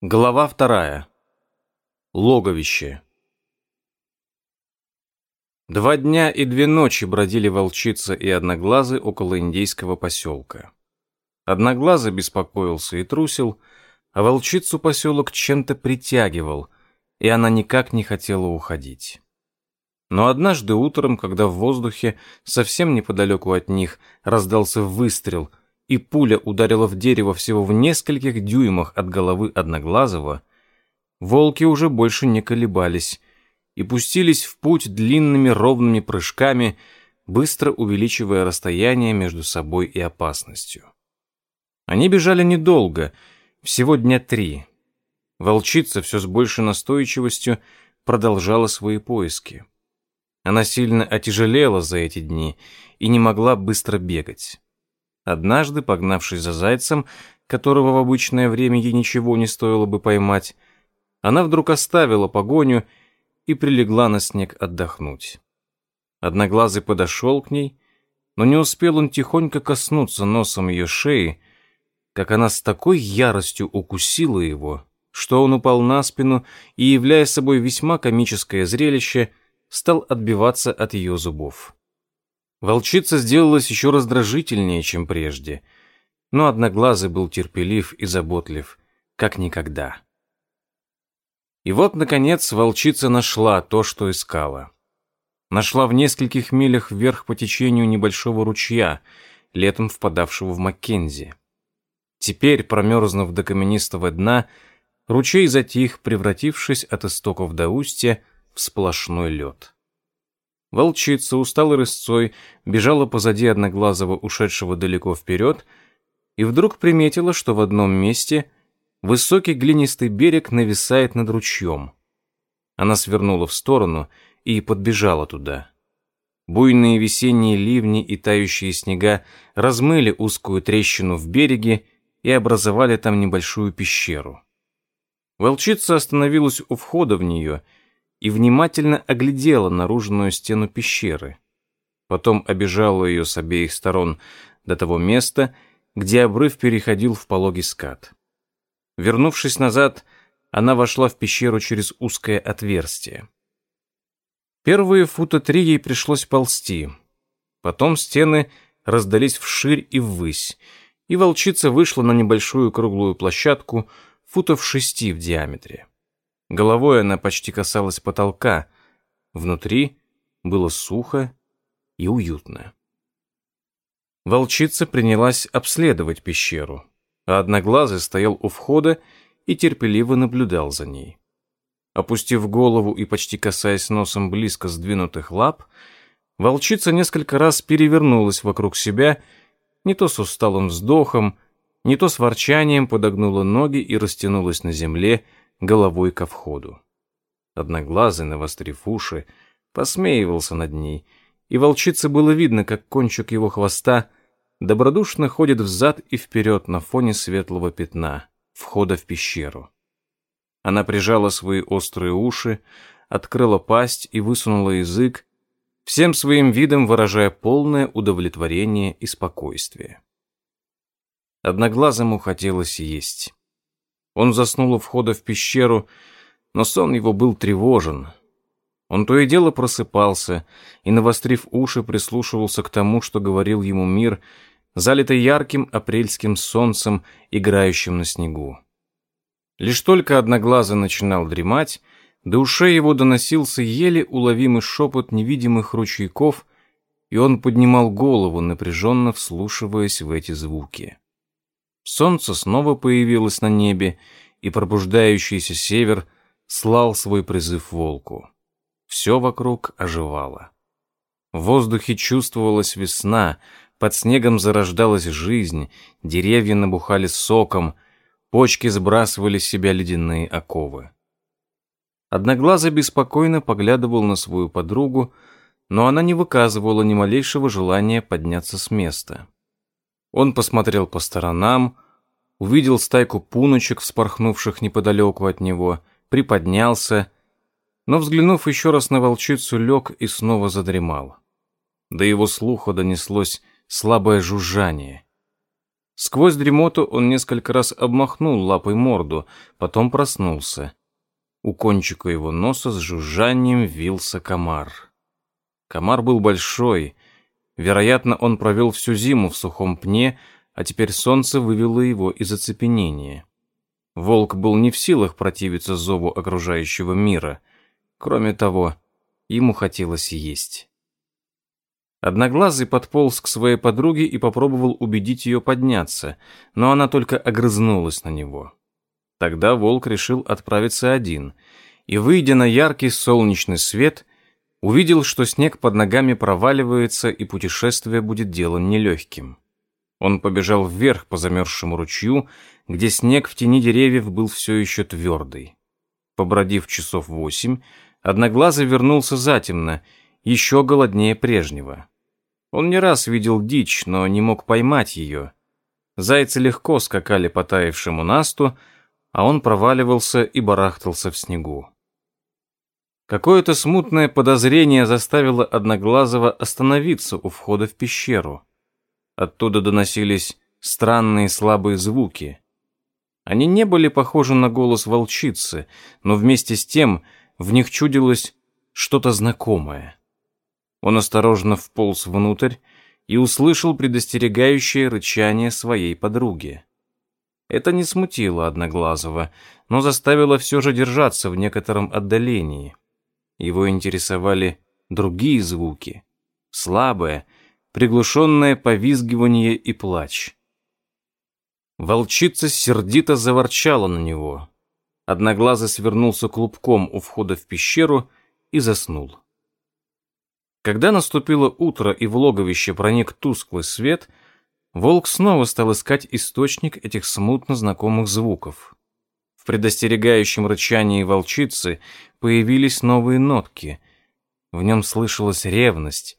Глава вторая. Логовище. Два дня и две ночи бродили волчица и одноглазы около индейского поселка. Одноглазый беспокоился и трусил, а волчицу поселок чем-то притягивал, и она никак не хотела уходить. Но однажды утром, когда в воздухе, совсем неподалеку от них, раздался выстрел — и пуля ударила в дерево всего в нескольких дюймах от головы Одноглазого, волки уже больше не колебались и пустились в путь длинными ровными прыжками, быстро увеличивая расстояние между собой и опасностью. Они бежали недолго, всего дня три. Волчица все с большей настойчивостью продолжала свои поиски. Она сильно отяжелела за эти дни и не могла быстро бегать. Однажды, погнавшись за зайцем, которого в обычное время ей ничего не стоило бы поймать, она вдруг оставила погоню и прилегла на снег отдохнуть. Одноглазый подошел к ней, но не успел он тихонько коснуться носом ее шеи, как она с такой яростью укусила его, что он упал на спину и, являя собой весьма комическое зрелище, стал отбиваться от ее зубов. Волчица сделалась еще раздражительнее, чем прежде, но Одноглазый был терпелив и заботлив, как никогда. И вот, наконец, волчица нашла то, что искала. Нашла в нескольких милях вверх по течению небольшого ручья, летом впадавшего в Маккензи. Теперь, промерзнув до каменистого дна, ручей затих, превратившись от истоков до устья в сплошной лед. Волчица, усталой рысцой, бежала позади одноглазого, ушедшего далеко вперед, и вдруг приметила, что в одном месте высокий глинистый берег нависает над ручьем. Она свернула в сторону и подбежала туда. Буйные весенние ливни и тающие снега размыли узкую трещину в береге и образовали там небольшую пещеру. Волчица остановилась у входа в нее — и внимательно оглядела наружную стену пещеры. Потом обежала ее с обеих сторон до того места, где обрыв переходил в пологий скат. Вернувшись назад, она вошла в пещеру через узкое отверстие. Первые фута три ей пришлось ползти. Потом стены раздались вширь и ввысь, и волчица вышла на небольшую круглую площадку футов шести в диаметре. Головой она почти касалась потолка. Внутри было сухо и уютно. Волчица принялась обследовать пещеру, а Одноглазый стоял у входа и терпеливо наблюдал за ней. Опустив голову и почти касаясь носом близко сдвинутых лап, волчица несколько раз перевернулась вокруг себя, не то с усталым вздохом, не то с ворчанием подогнула ноги и растянулась на земле, головой ко входу. Одноглазый, навострив уши, посмеивался над ней, и волчице было видно, как кончик его хвоста добродушно ходит взад и вперед на фоне светлого пятна, входа в пещеру. Она прижала свои острые уши, открыла пасть и высунула язык, всем своим видом выражая полное удовлетворение и спокойствие. Одноглазому хотелось есть. Он заснул у входа в пещеру, но сон его был тревожен. Он то и дело просыпался и, навострив уши, прислушивался к тому, что говорил ему мир, залитый ярким апрельским солнцем, играющим на снегу. Лишь только одноглазый начинал дремать, до ушей его доносился еле уловимый шепот невидимых ручейков, и он поднимал голову, напряженно вслушиваясь в эти звуки. Солнце снова появилось на небе, и пробуждающийся север слал свой призыв волку. Все вокруг оживало. В воздухе чувствовалась весна, под снегом зарождалась жизнь, деревья набухали соком, почки сбрасывали с себя ледяные оковы. Одноглазый беспокойно поглядывал на свою подругу, но она не выказывала ни малейшего желания подняться с места. Он посмотрел по сторонам, увидел стайку пуночек, вспорхнувших неподалеку от него, приподнялся, но, взглянув еще раз на волчицу, лег и снова задремал. До его слуха донеслось слабое жужжание. Сквозь дремоту он несколько раз обмахнул лапой морду, потом проснулся. У кончика его носа с жужжанием вился комар. Комар был большой. Вероятно, он провел всю зиму в сухом пне, а теперь солнце вывело его из оцепенения. Волк был не в силах противиться зову окружающего мира. Кроме того, ему хотелось есть. Одноглазый подполз к своей подруге и попробовал убедить ее подняться, но она только огрызнулась на него. Тогда волк решил отправиться один, и, выйдя на яркий солнечный свет, увидел, что снег под ногами проваливается, и путешествие будет делом нелегким. Он побежал вверх по замерзшему ручью, где снег в тени деревьев был все еще твердый. Побродив часов восемь, Одноглазый вернулся затемно, еще голоднее прежнего. Он не раз видел дичь, но не мог поймать ее. Зайцы легко скакали по таявшему насту, а он проваливался и барахтался в снегу. Какое-то смутное подозрение заставило Одноглазого остановиться у входа в пещеру. Оттуда доносились странные слабые звуки. Они не были похожи на голос волчицы, но вместе с тем в них чудилось что-то знакомое. Он осторожно вполз внутрь и услышал предостерегающее рычание своей подруги. Это не смутило Одноглазого, но заставило все же держаться в некотором отдалении. Его интересовали другие звуки, слабое, приглушенное повизгивание и плач. Волчица сердито заворчала на него. Одноглазый свернулся клубком у входа в пещеру и заснул. Когда наступило утро и в логовище проник тусклый свет, волк снова стал искать источник этих смутно знакомых звуков. В предостерегающем рычании волчицы появились новые нотки. В нем слышалась ревность,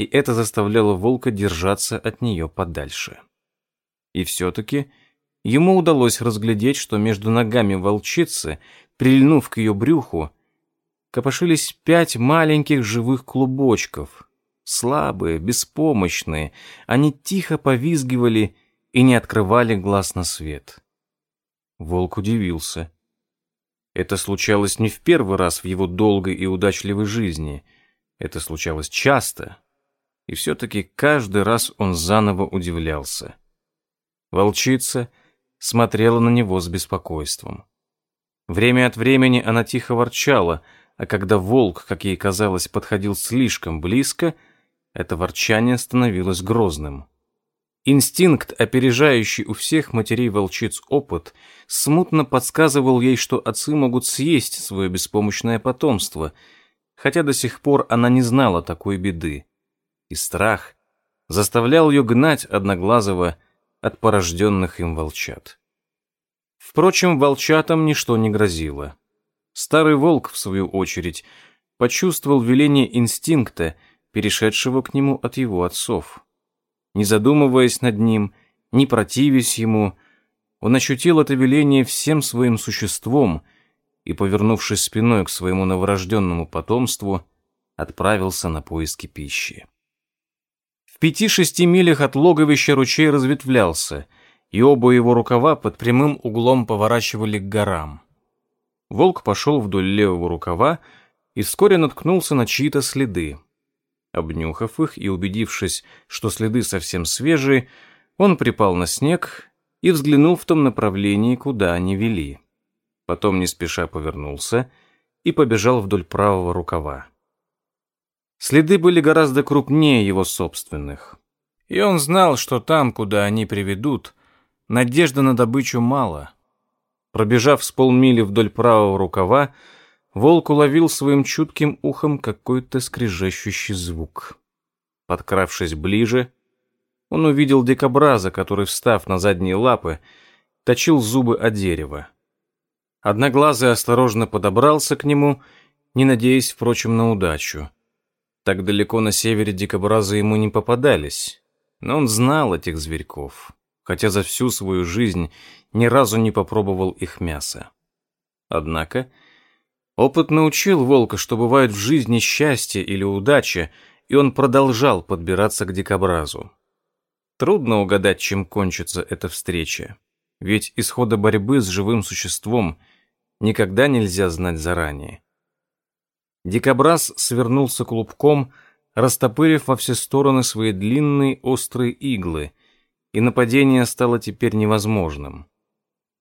и это заставляло волка держаться от нее подальше. И все-таки ему удалось разглядеть, что между ногами волчицы, прильнув к ее брюху, копошились пять маленьких живых клубочков. Слабые, беспомощные, они тихо повизгивали и не открывали глаз на свет. Волк удивился. Это случалось не в первый раз в его долгой и удачливой жизни. Это случалось часто. И все-таки каждый раз он заново удивлялся. Волчица смотрела на него с беспокойством. Время от времени она тихо ворчала — а когда волк, как ей казалось, подходил слишком близко, это ворчание становилось грозным. Инстинкт, опережающий у всех матерей-волчиц опыт, смутно подсказывал ей, что отцы могут съесть свое беспомощное потомство, хотя до сих пор она не знала такой беды. И страх заставлял ее гнать Одноглазого от порожденных им волчат. Впрочем, волчатам ничто не грозило. Старый волк, в свою очередь, почувствовал веление инстинкта, перешедшего к нему от его отцов. Не задумываясь над ним, не противясь ему, он ощутил это веление всем своим существом и, повернувшись спиной к своему новорожденному потомству, отправился на поиски пищи. Пяти-шести милях от логовища ручей разветвлялся, и оба его рукава под прямым углом поворачивали к горам. Волк пошел вдоль левого рукава и вскоре наткнулся на чьи-то следы. Обнюхав их и убедившись, что следы совсем свежие, он припал на снег и взглянул в том направлении, куда они вели. Потом не спеша повернулся и побежал вдоль правого рукава. Следы были гораздо крупнее его собственных. И он знал, что там, куда они приведут, надежды на добычу мало — Пробежав с полмили вдоль правого рукава, волк уловил своим чутким ухом какой-то скрежещущий звук. Подкравшись ближе, он увидел дикобраза, который, встав на задние лапы, точил зубы о дерево. Одноглазый осторожно подобрался к нему, не надеясь, впрочем, на удачу. Так далеко на севере дикобразы ему не попадались, но он знал этих зверьков хотя за всю свою жизнь ни разу не попробовал их мясо. Однако опыт научил волка, что бывает в жизни счастье или удача, и он продолжал подбираться к дикобразу. Трудно угадать, чем кончится эта встреча. Ведь исхода борьбы с живым существом никогда нельзя знать заранее. Дикобраз свернулся клубком, растопырив во все стороны свои длинные острые иглы, и нападение стало теперь невозможным.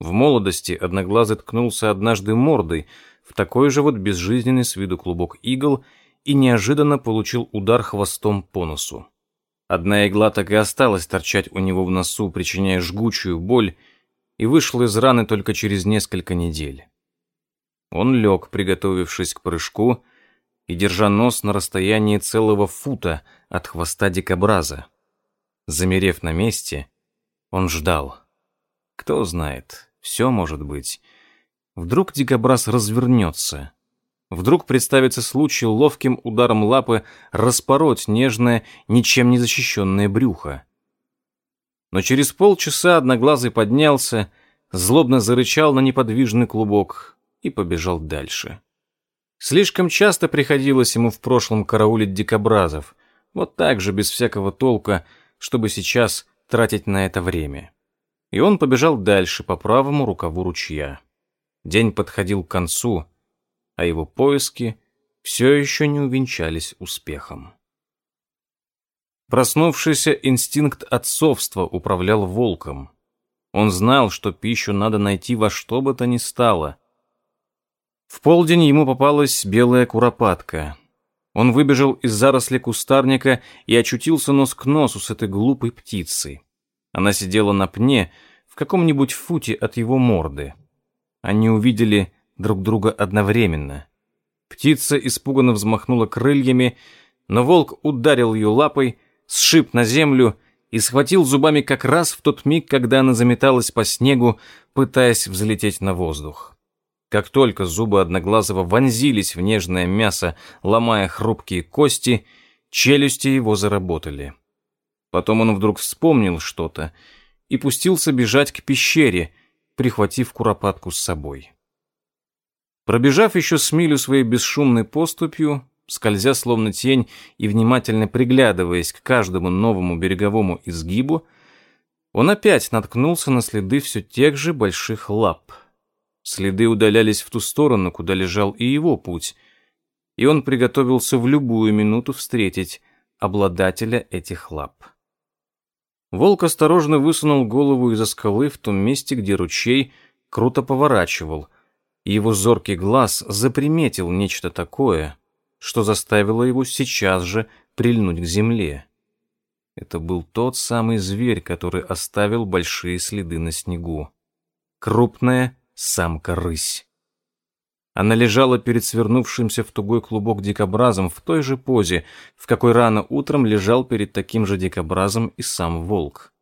В молодости Одноглазый ткнулся однажды мордой в такой же вот безжизненный с виду клубок игл и неожиданно получил удар хвостом по носу. Одна игла так и осталась торчать у него в носу, причиняя жгучую боль, и вышла из раны только через несколько недель. Он лег, приготовившись к прыжку, и держа нос на расстоянии целого фута от хвоста дикобраза. Замерев на месте, он ждал. Кто знает, все может быть. Вдруг дикобраз развернется. Вдруг представится случай ловким ударом лапы распороть нежное, ничем не защищенное брюхо. Но через полчаса Одноглазый поднялся, злобно зарычал на неподвижный клубок и побежал дальше. Слишком часто приходилось ему в прошлом караулить дикобразов, вот так же, без всякого толка, чтобы сейчас тратить на это время. И он побежал дальше по правому рукаву ручья. День подходил к концу, а его поиски все еще не увенчались успехом. Проснувшийся инстинкт отцовства управлял волком. Он знал, что пищу надо найти во что бы то ни стало, в полдень ему попалась белая куропатка. Он выбежал из заросли кустарника и очутился нос к носу с этой глупой птицей. Она сидела на пне в каком-нибудь футе от его морды. Они увидели друг друга одновременно. Птица испуганно взмахнула крыльями, но волк ударил ее лапой, сшиб на землю и схватил зубами как раз в тот миг, когда она заметалась по снегу, пытаясь взлететь на воздух. Как только зубы Одноглазого вонзились в нежное мясо, ломая хрупкие кости, челюсти его заработали. Потом он вдруг вспомнил что-то и пустился бежать к пещере, прихватив куропатку с собой. Пробежав еще с милю своей бесшумной поступью, скользя словно тень и внимательно приглядываясь к каждому новому береговому изгибу, он опять наткнулся на следы все тех же больших лап — Следы удалялись в ту сторону, куда лежал и его путь, и он приготовился в любую минуту встретить обладателя этих лап. Волк осторожно высунул голову из-за скалы в том месте, где ручей круто поворачивал, и его зоркий глаз заприметил нечто такое, что заставило его сейчас же прильнуть к земле. Это был тот самый зверь, который оставил большие следы на снегу. Крупная, самка-рысь. Она лежала перед свернувшимся в тугой клубок дикобразом в той же позе, в какой рано утром лежал перед таким же дикобразом и сам волк.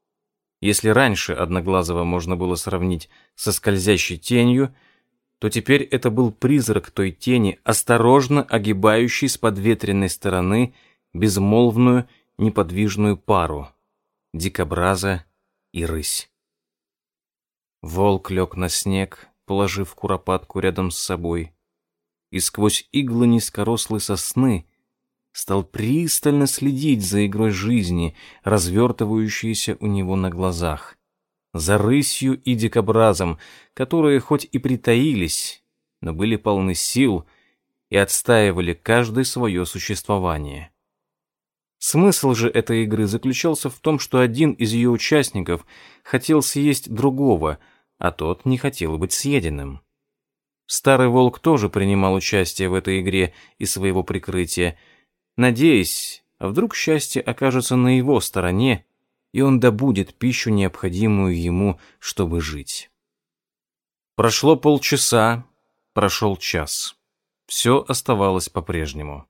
Если раньше Одноглазого можно было сравнить со скользящей тенью, то теперь это был призрак той тени, осторожно огибающий с подветренной стороны безмолвную неподвижную пару — дикобраза и рысь. Волк лег на снег, положив куропатку рядом с собой, и сквозь иглы низкорослой сосны стал пристально следить за игрой жизни, развертывающейся у него на глазах, за рысью и дикобразом, которые хоть и притаились, но были полны сил и отстаивали каждое свое существование. Смысл же этой игры заключался в том, что один из ее участников хотел съесть другого — а тот не хотел быть съеденным. Старый волк тоже принимал участие в этой игре из своего прикрытия, надеясь, а вдруг счастье окажется на его стороне, и он добудет пищу, необходимую ему, чтобы жить. Прошло полчаса, прошел час. Все оставалось по-прежнему.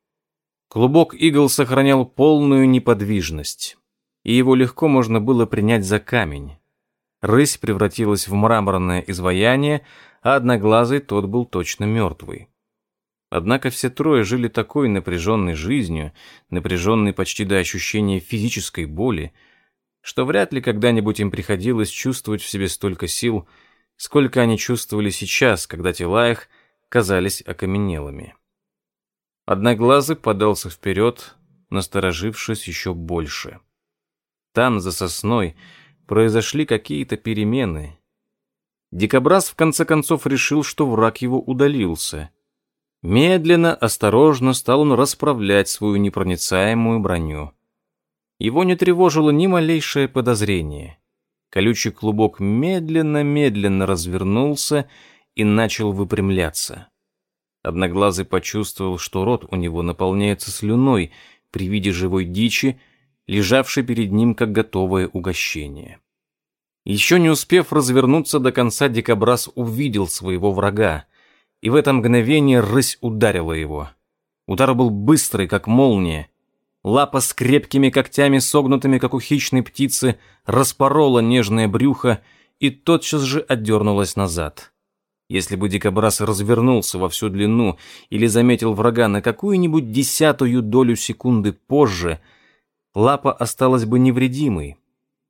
Клубок игл сохранял полную неподвижность, и его легко можно было принять за камень. Рысь превратилась в мраморное изваяние, а одноглазый тот был точно мертвый. Однако все трое жили такой напряженной жизнью, напряженной почти до ощущения физической боли, что вряд ли когда-нибудь им приходилось чувствовать в себе столько сил, сколько они чувствовали сейчас, когда тела их казались окаменелыми. Одноглазый подался вперед, насторожившись еще больше. Там, за сосной, произошли какие-то перемены. Дикобраз в конце концов решил, что враг его удалился. Медленно, осторожно стал он расправлять свою непроницаемую броню. Его не тревожило ни малейшее подозрение. Колючий клубок медленно-медленно развернулся и начал выпрямляться. Одноглазый почувствовал, что рот у него наполняется слюной при виде живой дичи, лежавшей перед ним как готовое угощение. Еще не успев развернуться до конца, дикобраз увидел своего врага, и в это мгновение рысь ударила его. Удар был быстрый, как молния. Лапа с крепкими когтями, согнутыми, как у хищной птицы, распорола нежное брюхо и тотчас же отдернулась назад. Если бы дикобраз развернулся во всю длину или заметил врага на какую-нибудь десятую долю секунды позже, лапа осталась бы невредимой.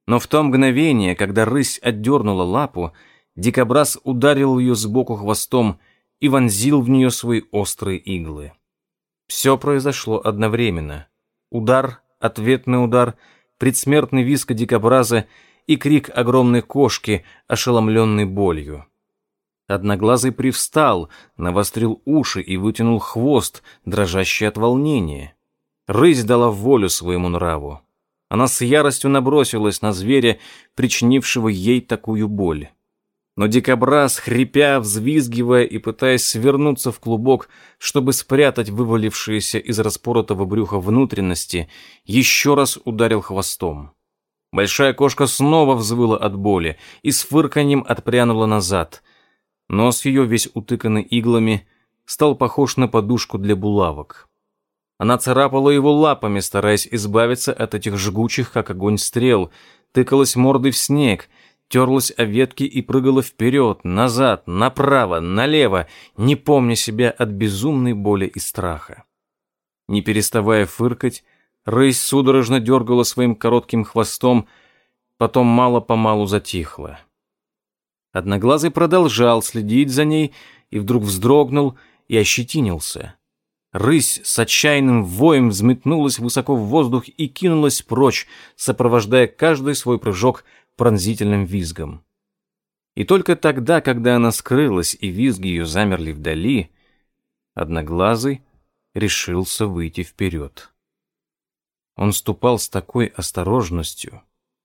Но в то мгновение, когда рысь отдернула лапу, дикобраз ударил ее сбоку хвостом и вонзил в нее свои острые иглы. Все произошло одновременно. Удар, ответный удар, предсмертный виск дикобраза и крик огромной кошки, ошеломленной болью. Одноглазый привстал, навострил уши и вытянул хвост, дрожащий от волнения. Рысь дала волю своему нраву. Она с яростью набросилась на зверя, причинившего ей такую боль. Но дикобраз, хрипя, взвизгивая и пытаясь свернуться в клубок, чтобы спрятать вывалившиеся из распоротого брюха внутренности, еще раз ударил хвостом. Большая кошка снова взвыла от боли и с фырканьем отпрянула назад. Нос ее, весь утыканный иглами, стал похож на подушку для булавок. Она царапала его лапами, стараясь избавиться от этих жгучих, как огонь стрел, тыкалась мордой в снег, терлась о ветки и прыгала вперед, назад, направо, налево, не помня себя от безумной боли и страха. Не переставая фыркать, рысь судорожно дергала своим коротким хвостом, потом мало-помалу затихла. Одноглазый продолжал следить за ней и вдруг вздрогнул и ощетинился. Рысь с отчаянным воем взметнулась высоко в воздух и кинулась прочь, сопровождая каждый свой прыжок пронзительным визгом. И только тогда, когда она скрылась и визги ее замерли вдали, Одноглазый решился выйти вперед. Он ступал с такой осторожностью,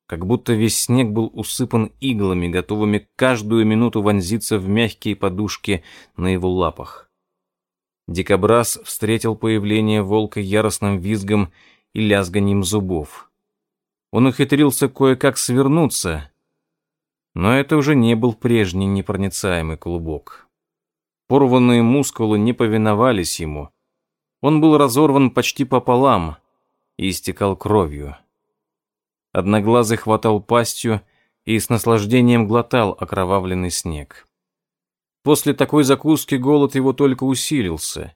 как будто весь снег был усыпан иглами, готовыми каждую минуту вонзиться в мягкие подушки на его лапах. Дикобраз встретил появление волка яростным визгом и лязганием зубов. Он ухитрился кое-как свернуться, но это уже не был прежний непроницаемый клубок. Порванные мускулы не повиновались ему. Он был разорван почти пополам и истекал кровью. Одноглазый хватал пастью и с наслаждением глотал окровавленный снег. После такой закуски голод его только усилился.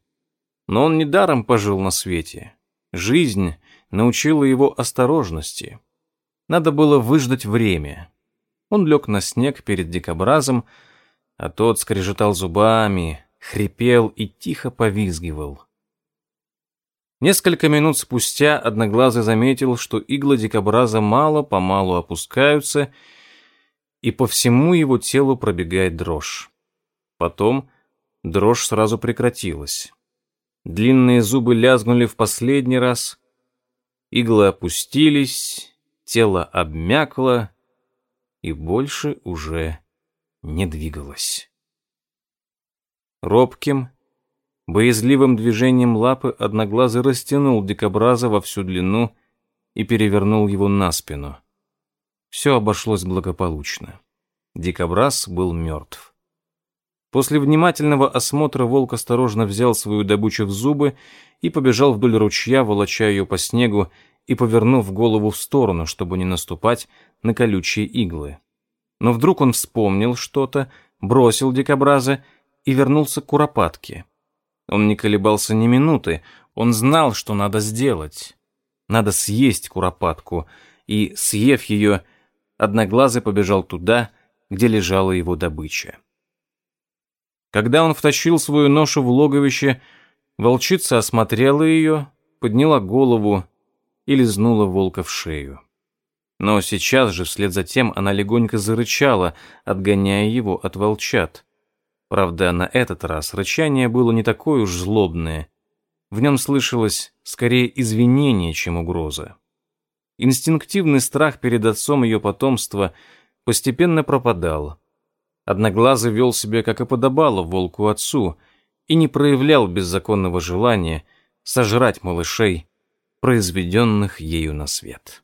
Но он недаром пожил на свете. Жизнь научила его осторожности. Надо было выждать время. Он лег на снег перед дикобразом, а тот скрежетал зубами, хрипел и тихо повизгивал. Несколько минут спустя Одноглазый заметил, что иглы дикобраза мало-помалу опускаются, и по всему его телу пробегает дрожь. Потом дрожь сразу прекратилась. Длинные зубы лязгнули в последний раз, иглы опустились, тело обмякло и больше уже не двигалось. Робким, Боязливым движением лапы одноглазый растянул дикобраза во всю длину и перевернул его на спину. Все обошлось благополучно. Дикобраз был мертв. После внимательного осмотра волк осторожно взял свою добычу в зубы и побежал вдоль ручья, волоча ее по снегу и повернув голову в сторону, чтобы не наступать на колючие иглы. Но вдруг он вспомнил что-то, бросил дикобраза и вернулся к куропатке. Он не колебался ни минуты, он знал, что надо сделать. Надо съесть куропатку, и, съев ее, одноглазый побежал туда, где лежала его добыча. Когда он втащил свою ношу в логовище, волчица осмотрела ее, подняла голову и лизнула волка в шею. Но сейчас же вслед за тем она легонько зарычала, отгоняя его от волчат. Правда, на этот раз рычание было не такое уж злобное. В нем слышалось скорее извинение, чем угроза. Инстинктивный страх перед отцом ее потомства постепенно пропадал. Одноглазый вел себя, как и подобало волку отцу, и не проявлял беззаконного желания сожрать малышей, произведенных ею на свет.